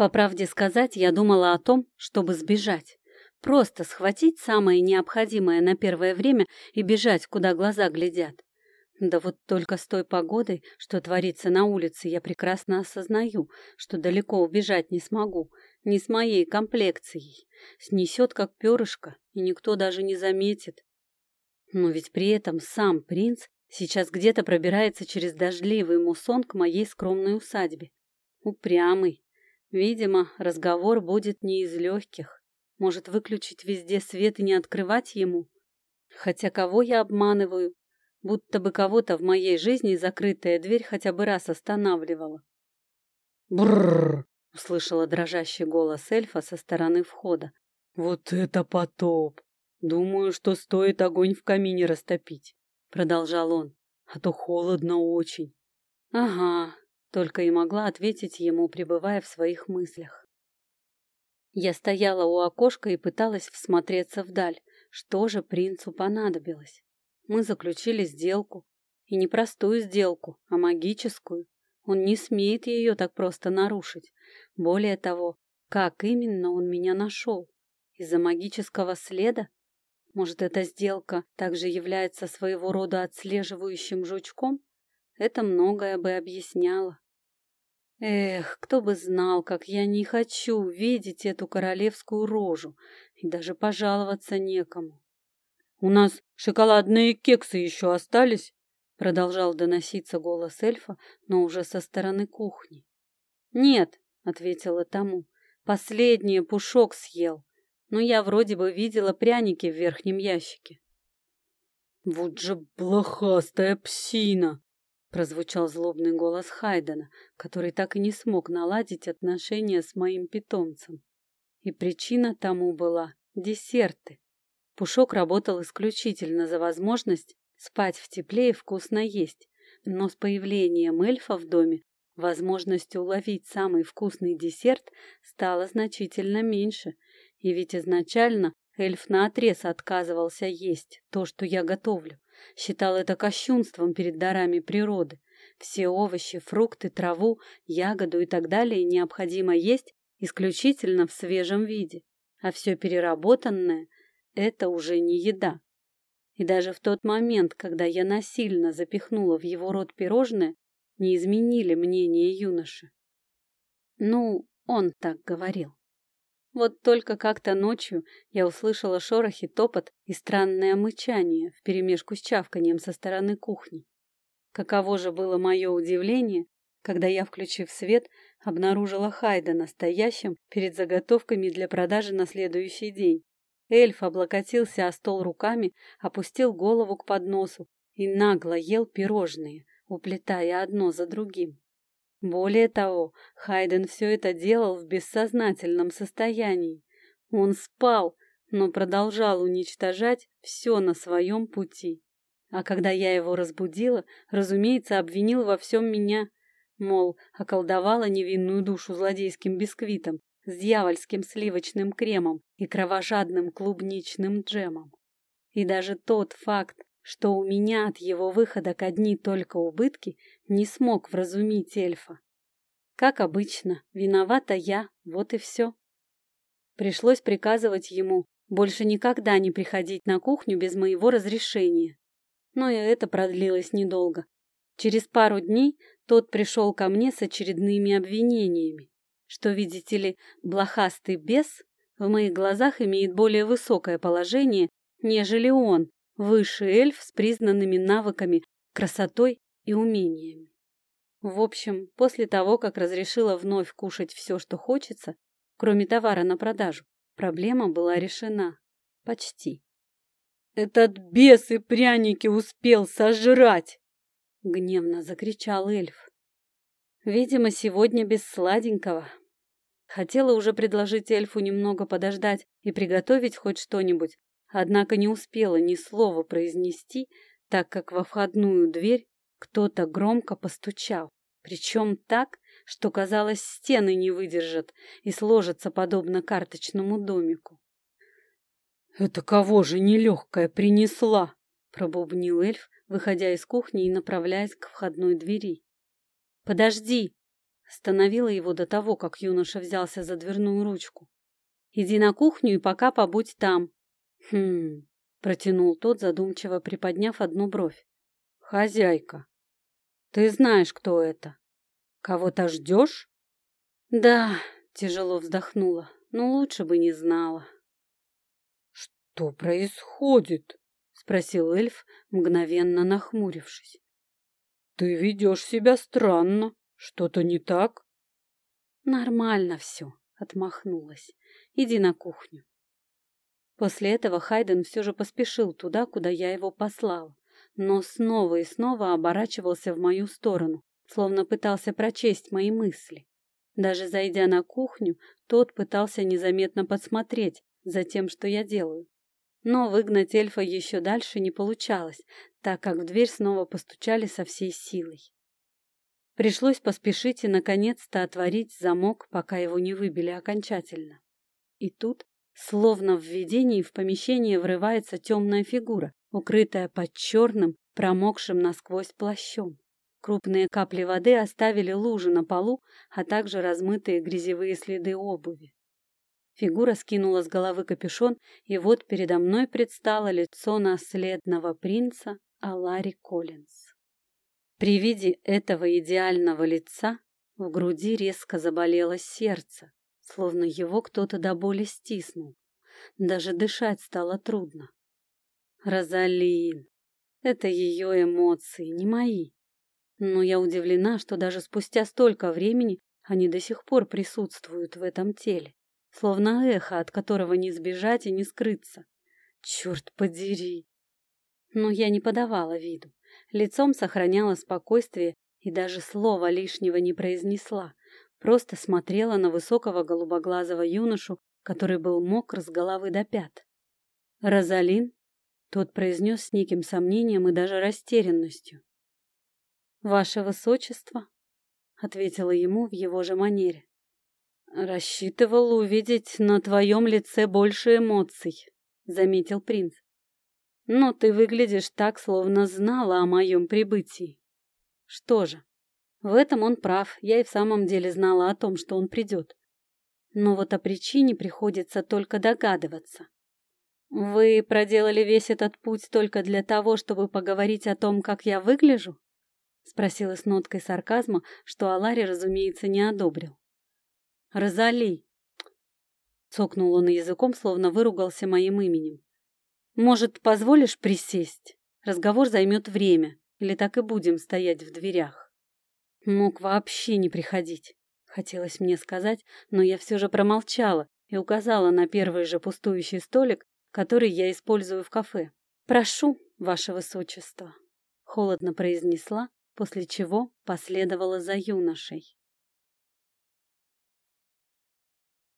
По правде сказать, я думала о том, чтобы сбежать. Просто схватить самое необходимое на первое время и бежать, куда глаза глядят. Да вот только с той погодой, что творится на улице, я прекрасно осознаю, что далеко убежать не смогу, не с моей комплекцией. Снесет, как перышко, и никто даже не заметит. Но ведь при этом сам принц сейчас где-то пробирается через дождливый мусон к моей скромной усадьбе. Упрямый. Видимо, разговор будет не из легких. Может, выключить везде свет и не открывать ему? Хотя кого я обманываю? Будто бы кого-то в моей жизни закрытая дверь хотя бы раз останавливала. Бррр! услышала дрожащий голос эльфа со стороны входа. Вот это потоп! Думаю, что стоит огонь в камине растопить, продолжал он, а то холодно очень. Ага, только и могла ответить ему, пребывая в своих мыслях. Я стояла у окошка и пыталась всмотреться вдаль, что же принцу понадобилось. Мы заключили сделку, и не простую сделку, а магическую. Он не смеет ее так просто нарушить. Более того, как именно он меня нашел? Из-за магического следа? Может, эта сделка также является своего рода отслеживающим жучком? Это многое бы объясняло. Эх, кто бы знал, как я не хочу видеть эту королевскую рожу, и даже пожаловаться некому. У нас шоколадные кексы еще остались, продолжал доноситься голос эльфа, но уже со стороны кухни. Нет, ответила тому. Последний пушок съел, но я вроде бы видела пряники в верхнем ящике. Вот же блохастая псина, прозвучал злобный голос Хайдена, который так и не смог наладить отношения с моим питомцем. И причина тому была десерты. Пушок работал исключительно за возможность спать в тепле и вкусно есть, но с появлением эльфа в доме возможность уловить самый вкусный десерт стала значительно меньше, и ведь изначально эльф наотрез отказывался есть то, что я готовлю, считал это кощунством перед дарами природы. Все овощи, фрукты, траву, ягоду и так далее необходимо есть исключительно в свежем виде, а все переработанное – это уже не еда. И даже в тот момент, когда я насильно запихнула в его рот пирожное, не изменили мнение юноши. Ну, он так говорил. Вот только как-то ночью я услышала шорохи, топот и странное мычание вперемешку с чавканием со стороны кухни. Каково же было мое удивление, когда я, включив свет, обнаружила Хайда настоящим перед заготовками для продажи на следующий день. Эльф облокотился о стол руками, опустил голову к подносу и нагло ел пирожные, уплетая одно за другим. Более того, Хайден все это делал в бессознательном состоянии. Он спал, но продолжал уничтожать все на своем пути. А когда я его разбудила, разумеется, обвинил во всем меня. Мол, околдовала невинную душу злодейским бисквитом, с дьявольским сливочным кремом и кровожадным клубничным джемом. И даже тот факт, что у меня от его выхода к одни только убытки, не смог вразумить эльфа. Как обычно, виновата я, вот и все. Пришлось приказывать ему больше никогда не приходить на кухню без моего разрешения. Но и это продлилось недолго. Через пару дней тот пришел ко мне с очередными обвинениями, что, видите ли, блохастый бес в моих глазах имеет более высокое положение, нежели он, высший эльф с признанными навыками, красотой и умениями. В общем, после того, как разрешила вновь кушать все, что хочется, кроме товара на продажу, проблема была решена. Почти. «Этот бес и пряники успел сожрать!» — гневно закричал эльф. Видимо, сегодня без сладенького. Хотела уже предложить эльфу немного подождать и приготовить хоть что-нибудь, однако не успела ни слова произнести, так как во входную дверь кто-то громко постучал. Причем так, что, казалось, стены не выдержат и сложатся подобно карточному домику. «Это кого же нелегкая принесла?» — пробубнил эльф, выходя из кухни и направляясь к входной двери. «Подожди!» — Остановила его до того, как юноша взялся за дверную ручку. «Иди на кухню и пока побудь там». «Хм...» — протянул тот, задумчиво приподняв одну бровь. «Хозяйка, ты знаешь, кто это? Кого-то ждешь?» «Да», — тяжело вздохнула, — «но лучше бы не знала». «Что происходит?» — спросил эльф, мгновенно нахмурившись. «Ты ведешь себя странно. Что-то не так?» «Нормально все», — отмахнулась. «Иди на кухню». После этого Хайден все же поспешил туда, куда я его послал, но снова и снова оборачивался в мою сторону, словно пытался прочесть мои мысли. Даже зайдя на кухню, тот пытался незаметно подсмотреть за тем, что я делаю. Но выгнать эльфа еще дальше не получалось, так как в дверь снова постучали со всей силой. Пришлось поспешить и, наконец-то, отворить замок, пока его не выбили окончательно. И тут, словно в видении, в помещение врывается темная фигура, укрытая под черным, промокшим насквозь плащом. Крупные капли воды оставили лужи на полу, а также размытые грязевые следы обуви. Фигура скинула с головы капюшон, и вот передо мной предстало лицо наследного принца Алари Коллинз. При виде этого идеального лица в груди резко заболело сердце, словно его кто-то до боли стиснул. Даже дышать стало трудно. Розалин. Это ее эмоции, не мои. Но я удивлена, что даже спустя столько времени они до сих пор присутствуют в этом теле словно эхо, от которого не сбежать и не скрыться. Черт подери! Но я не подавала виду, лицом сохраняла спокойствие и даже слова лишнего не произнесла, просто смотрела на высокого голубоглазого юношу, который был мокр с головы до пят. «Розалин?» — тот произнес с неким сомнением и даже растерянностью. «Ваше Высочество?» — ответила ему в его же манере. «Рассчитывал увидеть на твоем лице больше эмоций», — заметил принц. «Но ты выглядишь так, словно знала о моем прибытии». Что же, в этом он прав, я и в самом деле знала о том, что он придет. Но вот о причине приходится только догадываться. «Вы проделали весь этот путь только для того, чтобы поговорить о том, как я выгляжу?» — спросила с ноткой сарказма, что Алари, разумеется, не одобрил. Розали!» Цокнул он языком, словно выругался моим именем. «Может, позволишь присесть? Разговор займет время, или так и будем стоять в дверях?» Мог вообще не приходить. Хотелось мне сказать, но я все же промолчала и указала на первый же пустующий столик, который я использую в кафе. «Прошу, ваше высочество», — холодно произнесла, после чего последовала за юношей.